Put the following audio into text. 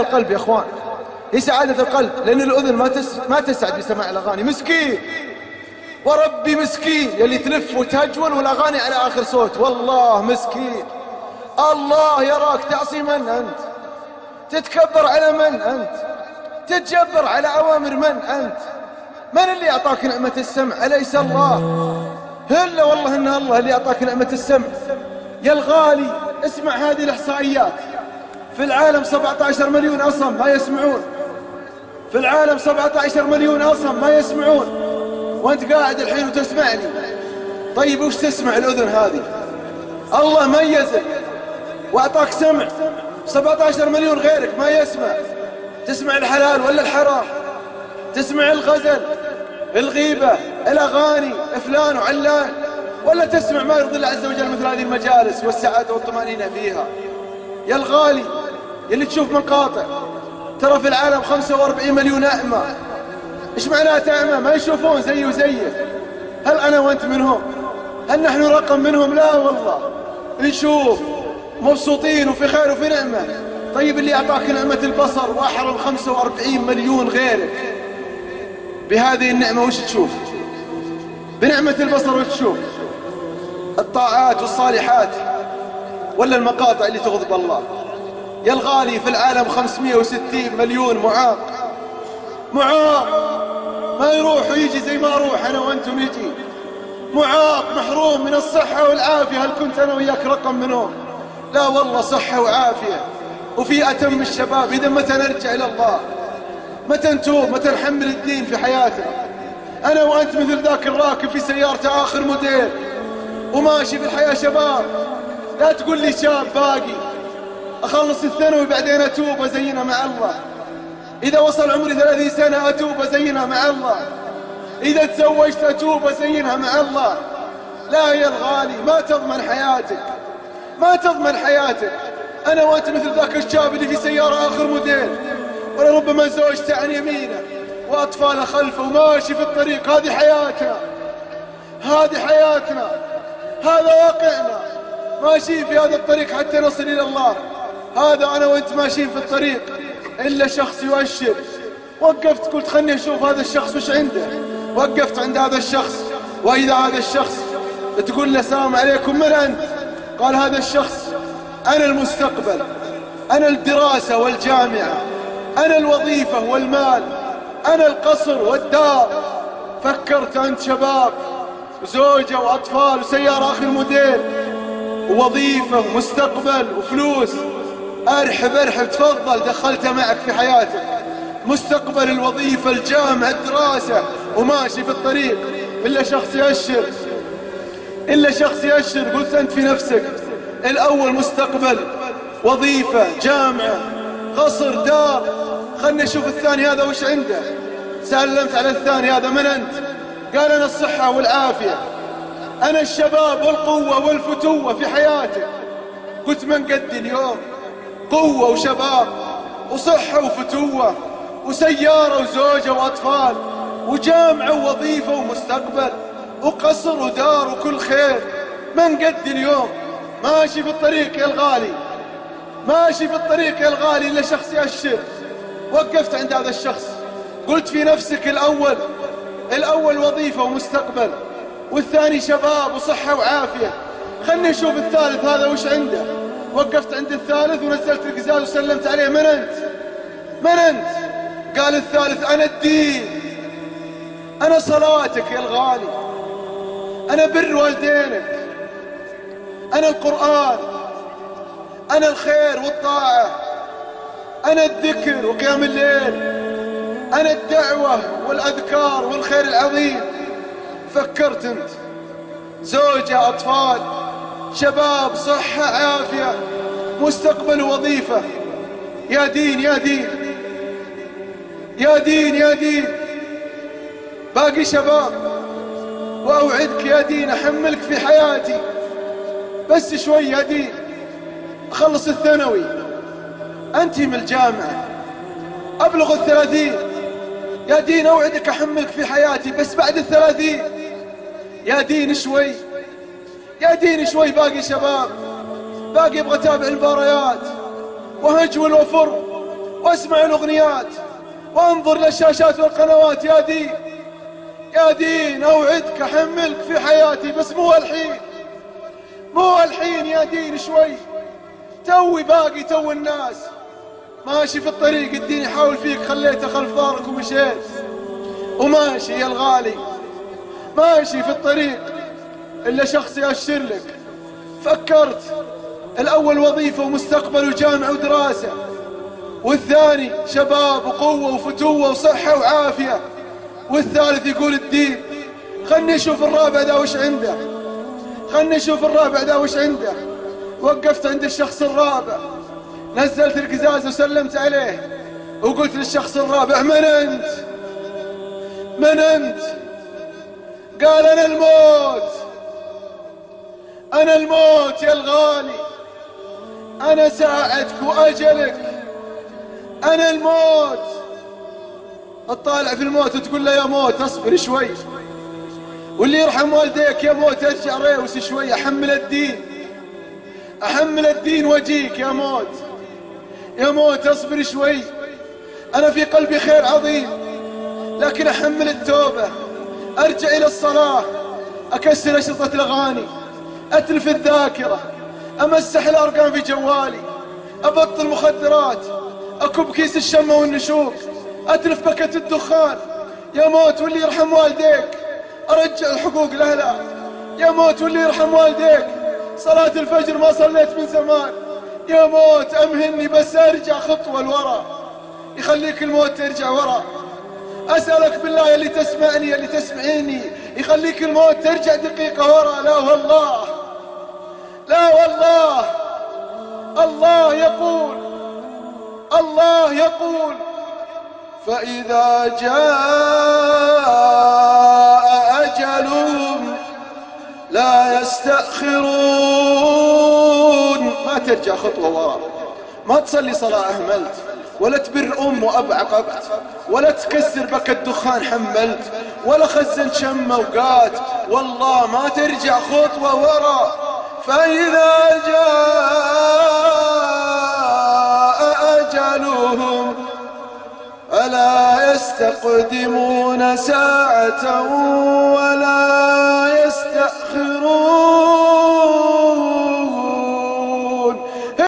القلب يا اخوان. هي سعادة القلب لأن الأذن ما تس... ما تسعد بسماع الأغاني. مسكين. وربي مسكين. يلي تلف وتهجول والأغاني على آخر صوت. والله مسكين. الله يراك تعصي من أنت. تتكبر على من أنت. تتجبر على أوامر من أنت. من اللي أعطاك نعمة السمع؟ أليس الله؟ هلا والله إن الله اللي أعطاك نعمة السمع. يا الغالي اسمع هذه الإحصائيات. في العالم 17 مليون أصم ما يسمعون. في العالم 17 مليون أصم ما يسمعون. وأنت قاعد الحين وتسمعني. طيب وش تسمع الأذن هذه؟ الله ميزك وأعطاك سمع. 17 مليون غيرك ما يسمع. تسمع الحلال ولا الحرام؟ تسمع الغزل الغيبة الأغاني فلان وعلان؟ ولا تسمع ما يرضي الله عز وجل مثل هذه المجالس والسعادة والطمأنينة فيها؟ يا الغالي اللي تشوف مقاطع. ترى في العالم 45 مليون أعمى إيش معناته أعمى ما يشوفون زي وزيه هل أنا وأنت منهم؟ هل نحن رقم منهم؟ لا والله. نشوف مبسوطين وفي خير وفي نعمة. طيب اللي أعطاك نعمة البصر وأحرم 45 مليون غيرك. بهذه النعمة وش تشوف؟ بنعمة البصر وش تشوف؟ الطاعات والصالحات ولا المقاطع اللي تغضب الله؟ يا الغالي في العالم 560 مليون معاق. معاق. ما يروح ويجي زي ما أروح أنا وأنتم يجي معاق محروم من الصحة والعافية. هل كنت أنا وياك رقم منهم؟ لا والله صحة وعافية. وفي أتم الشباب. إذا متى نرجع إلى الله؟ متى نتوب؟ متى نحمل الدين في حياتنا؟ أنا وأنت مثل ذاك الراكب في سيارته آخر موديل. وماشي في الحياة شباب. لا تقول لي شاب باقي. أخلص الثانوي بعدين أتوب وزينها مع الله. إذا وصل عمري ثلاثين سنة أتوب وزينها مع الله. إذا تزوجت أتوب وزينها مع الله. لا يا الغالي ما تضمن حياتك. ما تضمن حياتك. أنا وأنت مثل ذاك الشاب اللي في سيارة آخر موديل. ولربما زوجته عن يمينه وأطفاله خلفه وماشي في الطريق. هذه حياتنا. هذه حياتنا. هذا واقعنا. ماشي في هذا الطريق حتى نصل إلى الله. هذا أنا وأنت ماشيين في الطريق إلا شخص يؤشر. وقفت قلت خلني أشوف هذا الشخص وش عنده. وقفت عند هذا الشخص وإذا هذا الشخص تقول له السلام عليكم من أنت؟ قال هذا الشخص أنا المستقبل أنا الدراسة والجامعة أنا الوظيفة والمال أنا القصر والدار. فكرت أنت شباب وزوجة وأطفال وسيارة آخر موديل ووظيفة ومستقبل وفلوس. أرحب أرحب. تفضل دخلته معك في حياتك. مستقبل الوظيفة الجامعة الدراسة. وماشي في الطريق. إلا شخص يأشر. إلا شخص يأشر. قلت أنت في نفسك. الأول مستقبل وظيفة جامعة قصر دار. خلنا نشوف الثاني هذا وش عنده. سلمت على الثاني هذا. من أنت؟ قال أنا الصحة والعافية. أنا الشباب والقوة والفتوة في حياتك قلت من قد اليوم؟ قوة وشباب وصحة وفتوة وسيارة وزوجة وأطفال وجامعة ووظيفة ومستقبل وقصر ودار وكل خير. من قد اليوم؟ ماشي في الطريق يا الغالي. ماشي في الطريق يا الغالي إلا شخص يأشر. وقفت عند هذا الشخص. قلت في نفسك الأول الأول وظيفة ومستقبل والثاني شباب وصحة وعافية. خلني نشوف الثالث هذا وش عنده. وقفت عند الثالث ونزلت القزاز وسلمت عليه. من أنت؟ من أنت؟ قال الثالث أنا الدين. أنا صلاتك يا الغالي. أنا بر والدينك. أنا القرآن. أنا الخير والطاعة. أنا الذكر وقيام الليل. أنا الدعوة والأذكار والخير العظيم. فكرت أنت. زوجة أطفال. شباب صحة عافية مستقبل وظيفة. يا دين يا دين. يا دين يا دين. باقي شباب وأوعدك يا دين أحملك في حياتي. بس شوي يا دين. أخلص الثانوي. أنتي من الجامعة. أبلغ الثلاثين. يا دين أوعدك أحملك في حياتي. بس بعد الثلاثين. يا دين شوي. يا دين شوي باقي شباب. باقي أبغى اتابع المباريات. وهج والوفر. واسمع الأغنيات. وانظر للشاشات والقنوات. يا دين يا دين أوعدك أحملك في حياتي. بس مو الحين. مو الحين يا دين شوي. توي باقي تو الناس. ماشي في الطريق الدين يحاول فيك. خليته خلف ظهرك ومشيت. وماشي يا الغالي. ماشي في الطريق. إلا شخص يأشر لك. فكرت. الأول وظيفة ومستقبل وجامعة ودراسة. والثاني شباب وقوة وفتوة وصحة وعافية. والثالث يقول الدين. خلني أشوف الرابع ده وش عنده. خلني أشوف الرابع ده وش عنده. وقفت عند الشخص الرابع. نزلت القزاز وسلمت عليه. وقلت للشخص الرابع من أنت؟ من أنت؟ قال أنا الموت. أنا الموت يا الغالي. أنا ساعدك وأجلك. أنا الموت. تطالع في الموت وتقول له يا موت اصبر شوي. واللي يرحم والديك يا موت ارجع ريوس شوي. أحمل الدين. أحمل الدين وأجيك يا موت. يا موت اصبر شوي. أنا في قلبي خير عظيم. لكن أحمل التوبة. أرجع إلى الصلاة. أكسر أشرطة الأغاني. أتلف الذاكرة أمسح الأرقام في جوالي أبطل مخدرات أكب كيس الشمة والنشوف أتلف بكة الدخان. يا موت واللي يرحم والديك أرجع الحقوق لاهلها يا موت واللي يرحم والديك صلاة الفجر ما صليت من زمان. يا موت أمهني بس أرجع خطوة لورا يخليك الموت ترجع ورا. أسألك بالله اللي تسمعني اللي تسمعيني يخليك الموت ترجع دقيقة ورا. لا والله. لا والله. الله يقول الله يقول فإذا جاء أجلهم لا يستأخرون. ما ترجع خطوة وراء ما تصلي صلاة أهملت ولا تبر أم وأب عقبت ولا تكسر بك الدخان حملت ولا خزن شم وقات. والله ما ترجع خطوة وراء فإذا جاء أجلهم ألا يستقدمون ساعة ولا يستأخرون؟